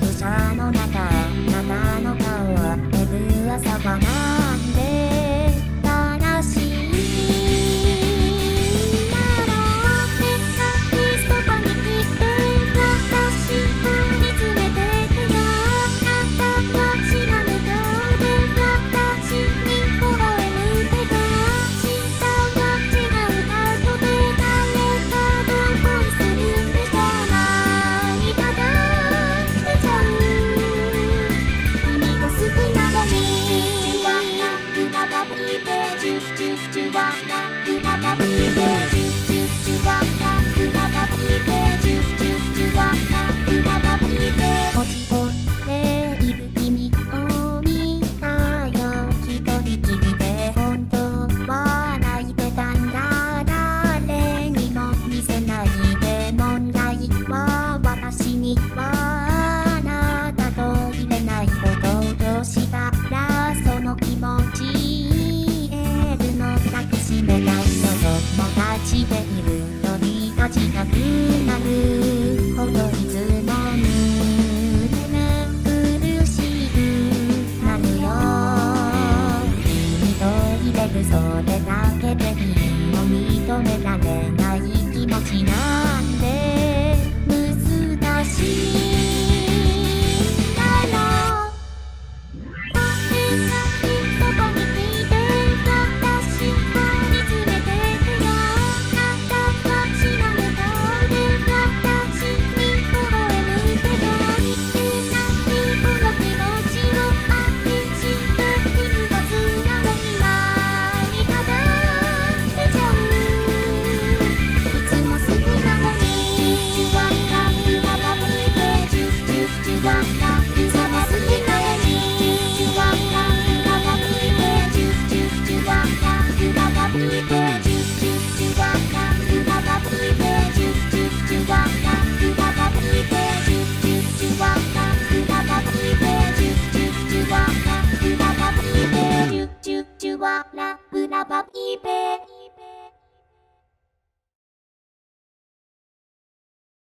草の中父は亡くなったるそうで